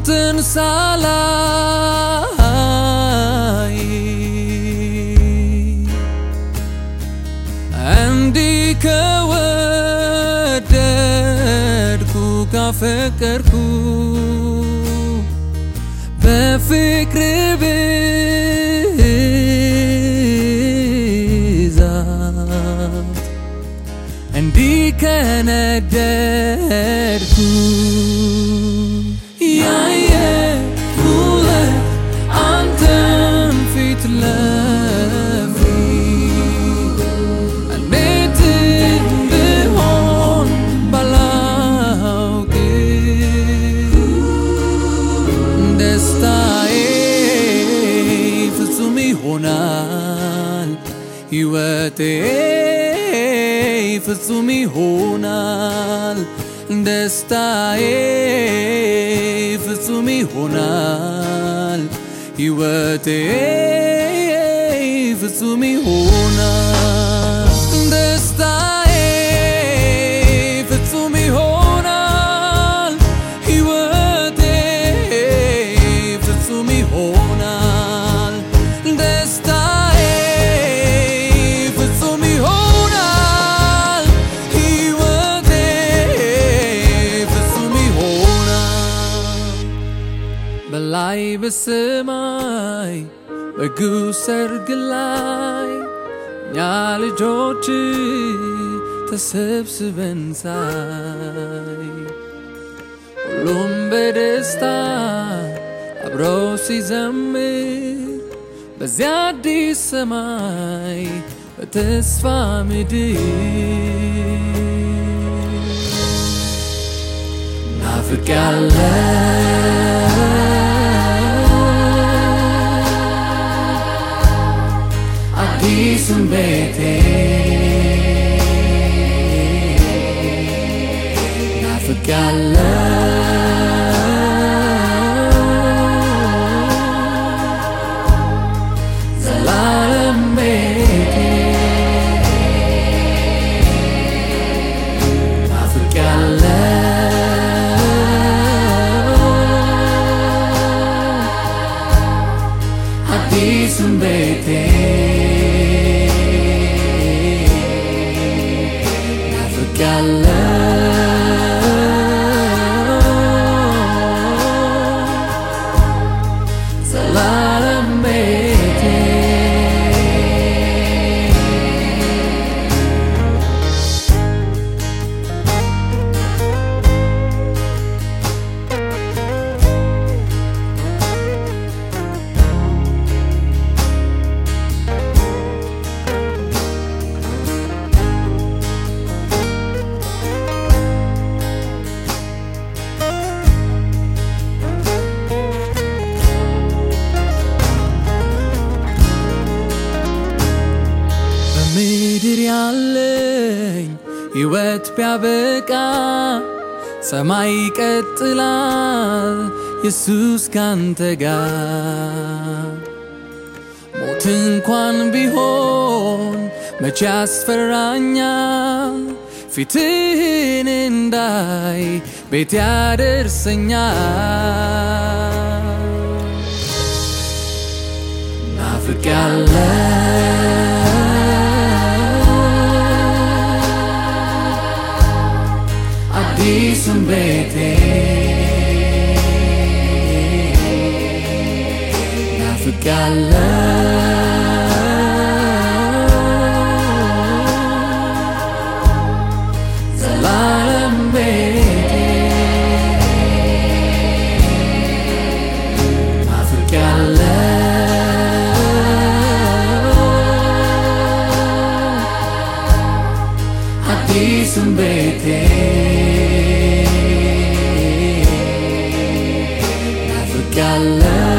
Antın ካፈቀርኩ በፍቅር ብዛት እንዲህ ፍጹም ይሆናል። ደስታዬ ፍጹም ይሆናል። ሕይወቴ ፍጹም ይሆናል በሰማይ በጉ ሰርግ ላይ እኛ ልጆች ተሰብስበን ሳይ ሁሉም በደስታ አብሮ ሲዘምር በዚያ አዲስ ሰማይ በተስፋ ምድር ናፍቄያለሁ Love. በምድር ያለኝ ሕይወት ቢያበቃ ሰማይ ይቀጥላል ኢየሱስ ካንተ ጋር። ሞት እንኳን ቢሆን መቼ ያስፈራኛል? ፊትህን እንዳይ ቤት ያደርሰኛል። ናፍቄያለሁ segala Hati sembete Maafkanlah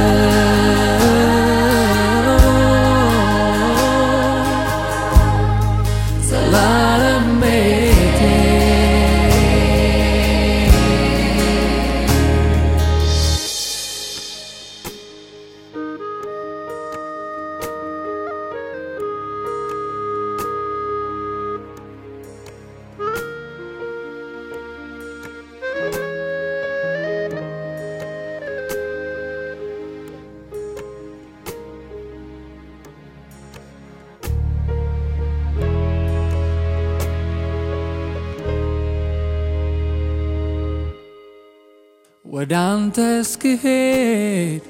ወደ አንተ እስክሄድ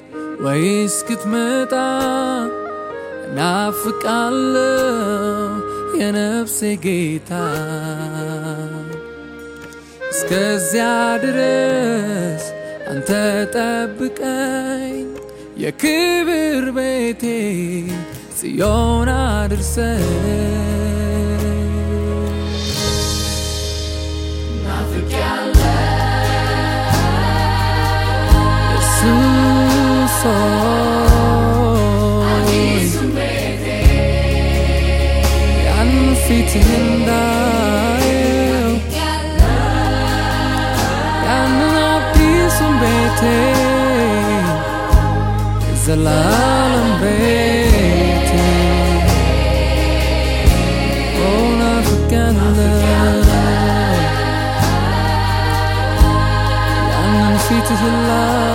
ወይ እስክትመጣ እናፍቃለሁ የነፍሴ ጌታ። እስከዚያ ድረስ አንተ ጠብቀኝ የክብር ቤቴ ጽዮን አድርሰኝ soy Yan si tininda Yan na pisumbete Zalalam bete Oh na fukanda Yan ang fitihin lang